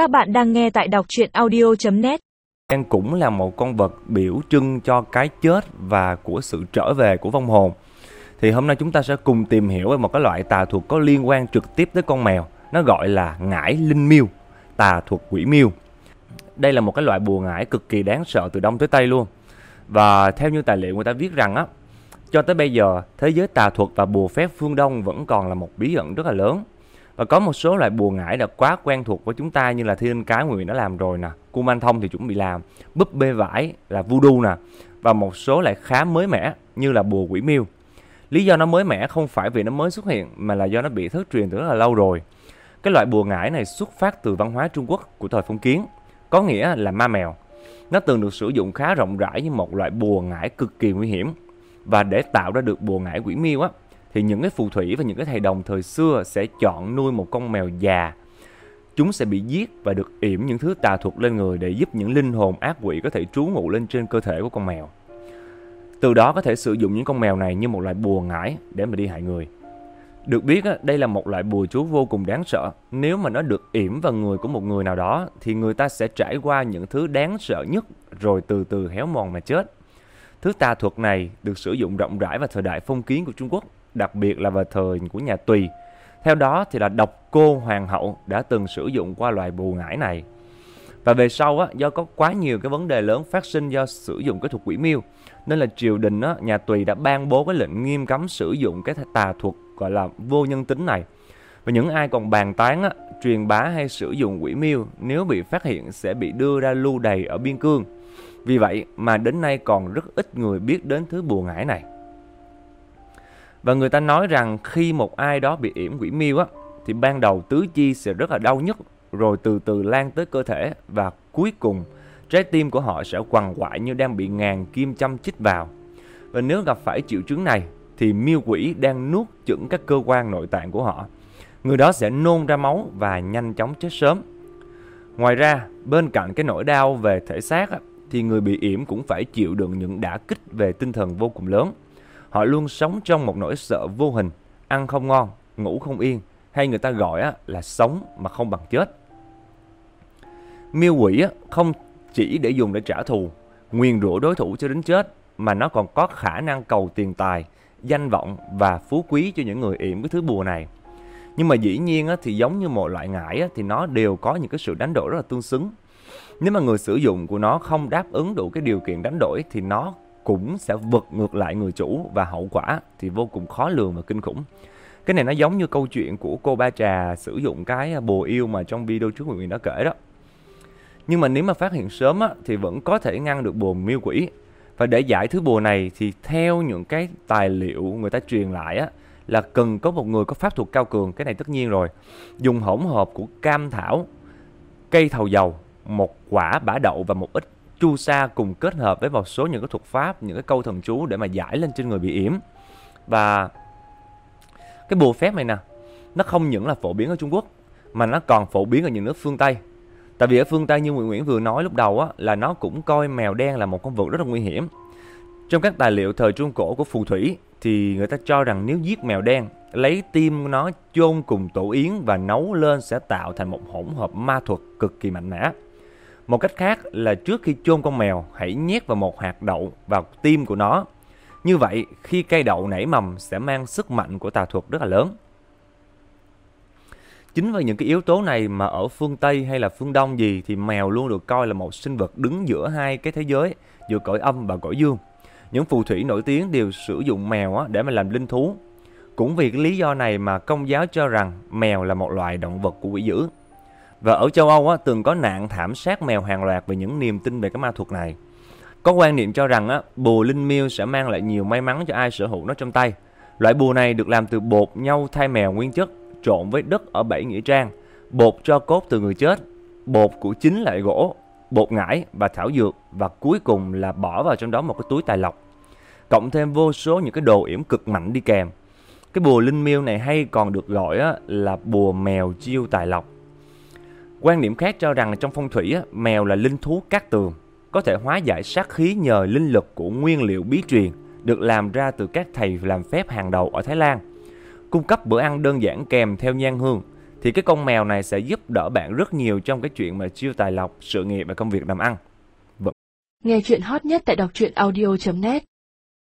Các bạn đang nghe tại đọc truyện audio.net Đen cũng là một con vật biểu trưng cho cái chết và của sự trở về của vong hồn. Thì hôm nay chúng ta sẽ cùng tìm hiểu về một cái loại tà thuật có liên quan trực tiếp tới con mèo. Nó gọi là ngải linh miêu, tà thuật quỷ miêu. Đây là một cái loại bùa ngải cực kỳ đáng sợ từ đông tới tây luôn. Và theo như tài liệu người ta viết rằng á, cho tới bây giờ thế giới tà thuật và bùa phép phương Đông vẫn còn là một bí ẩn rất là lớn. Và có một số loại bùa ngải đã quá quen thuộc với chúng ta như là thiên cái nguyện đã làm rồi nè, cung man thông thì chuẩn bị làm, búp bê vải là voodoo nè và một số lại khá mới mẻ như là bùa quỷ miêu. Lý do nó mới mẻ không phải vì nó mới xuất hiện mà là do nó bị thất truyền từ rất là lâu rồi. Cái loại bùa ngải này xuất phát từ văn hóa Trung Quốc của thời phong kiến, có nghĩa là ma mèo. Nó từng được sử dụng khá rộng rãi như một loại bùa ngải cực kỳ nguy hiểm. Và để tạo ra được bùa ngải quỷ miêu á, thì những cái phù thủy và những cái thầy đồng thời xưa sẽ chọn nuôi một con mèo già. Chúng sẽ bị giết và được yểm những thứ tà thuật lên người để giúp những linh hồn ác quỷ có thể trú ngụ lên trên cơ thể của con mèo. Từ đó có thể sử dụng những con mèo này như một loại bùa ngải để mà đi hại người. Được biết đây là một loại bùa chú vô cùng đáng sợ. Nếu mà nó được yểm vào người của một người nào đó, thì người ta sẽ trải qua những thứ đáng sợ nhất rồi từ từ héo mòn mà chết. Thứ tà thuật này được sử dụng rộng rãi vào thời đại phong kiến của Trung Quốc đặc biệt là vào thời của nhà Tùy. Theo đó thì là độc cô hoàng hậu đã từng sử dụng qua loại bù ngải này. Và về sau á, do có quá nhiều cái vấn đề lớn phát sinh do sử dụng cái thuật quỷ miêu nên là triều đình á, nhà Tùy đã ban bố cái lệnh nghiêm cấm sử dụng cái tà thuật gọi là vô nhân tính này. Và những ai còn bàn tán á, truyền bá hay sử dụng quỷ miêu nếu bị phát hiện sẽ bị đưa ra lưu đày ở biên cương. Vì vậy mà đến nay còn rất ít người biết đến thứ bùa ngải này. Và người ta nói rằng khi một ai đó bị yểm quỷ miêu á thì ban đầu tứ chi sẽ rất là đau nhức rồi từ từ lan tới cơ thể và cuối cùng trái tim của họ sẽ quằn quại như đang bị ngàn kim châm chích vào. Và nếu gặp phải triệu chứng này thì miêu quỷ đang nuốt chửng các cơ quan nội tạng của họ. Người đó sẽ nôn ra máu và nhanh chóng chết sớm. Ngoài ra, bên cạnh cái nỗi đau về thể xác thì người bị yểm cũng phải chịu đựng những đả kích về tinh thần vô cùng lớn. Họ luôn sống trong một nỗi sợ vô hình, ăn không ngon, ngủ không yên, hay người ta gọi là sống mà không bằng chết. Miêu quỷ không chỉ để dùng để trả thù, nguyền rủa đối thủ cho đến chết, mà nó còn có khả năng cầu tiền tài, danh vọng và phú quý cho những người yểm cái thứ bùa này. Nhưng mà dĩ nhiên á, thì giống như một loại ngải á, thì nó đều có những cái sự đánh đổi rất là tương xứng. Nếu mà người sử dụng của nó không đáp ứng đủ cái điều kiện đánh đổi thì nó cũng sẽ vượt ngược lại người chủ và hậu quả thì vô cùng khó lường và kinh khủng. Cái này nó giống như câu chuyện của cô Ba Trà sử dụng cái à, bùa yêu mà trong video trước mình đã kể đó. Nhưng mà nếu mà phát hiện sớm á, thì vẫn có thể ngăn được bùa miêu quỷ. Và để giải thứ bùa này thì theo những cái tài liệu người ta truyền lại á, là cần có một người có pháp thuật cao cường, cái này tất nhiên rồi. Dùng hỗn hợp của cam thảo, cây thầu dầu, một quả bả đậu và một ít chu sa cùng kết hợp với một số những cái thuật pháp, những cái câu thần chú để mà giải lên trên người bị yểm. Và cái bùa phép này nè, nó không những là phổ biến ở Trung Quốc mà nó còn phổ biến ở những nước phương Tây. Tại vì ở phương Tây như Nguyễn vừa nói lúc đầu á là nó cũng coi mèo đen là một con vật rất là nguy hiểm. Trong các tài liệu thời Trung Cổ của phù thủy thì người ta cho rằng nếu giết mèo đen, lấy tim nó chôn cùng tổ yến và nấu lên sẽ tạo thành một hỗn hợp ma thuật cực kỳ mạnh mẽ. Một cách khác là trước khi chôn con mèo, hãy nhét vào một hạt đậu vào tim của nó. Như vậy, khi cây đậu nảy mầm sẽ mang sức mạnh của tà thuật rất là lớn. Chính vì những cái yếu tố này mà ở phương Tây hay là phương Đông gì thì mèo luôn được coi là một sinh vật đứng giữa hai cái thế giới, giữa cõi âm và cõi dương. Những phù thủy nổi tiếng đều sử dụng mèo để mà làm linh thú. Cũng vì cái lý do này mà công giáo cho rằng mèo là một loài động vật của quỷ dữ. Và ở châu Âu á, từng có nạn thảm sát mèo hàng loạt về những niềm tin về cái ma thuật này. Có quan niệm cho rằng á, bùa linh miêu sẽ mang lại nhiều may mắn cho ai sở hữu nó trong tay. Loại bùa này được làm từ bột nhau thai mèo nguyên chất trộn với đất ở bảy nghĩa trang, bột cho cốt từ người chết, bột của chính loại gỗ, bột ngải và thảo dược và cuối cùng là bỏ vào trong đó một cái túi tài lộc. Cộng thêm vô số những cái đồ yểm cực mạnh đi kèm. Cái bùa linh miêu này hay còn được gọi á, là bùa mèo chiêu tài lộc. Quan niệm khác cho rằng trong phong thủy á, mèo là linh thú cát tường, có thể hóa giải sát khí nhờ linh lực của nguyên liệu bí truyền được làm ra từ các thầy làm phép hàng đầu ở Thái Lan. Cung cấp bữa ăn đơn giản kèm theo nhang hương, thì cái con mèo này sẽ giúp đỡ bạn rất nhiều trong cái chuyện mà chiêu tài lộc sự nghiệp và công việc làm ăn. Vâng. Nghe chuyện hot nhất tại đọc truyện audio.net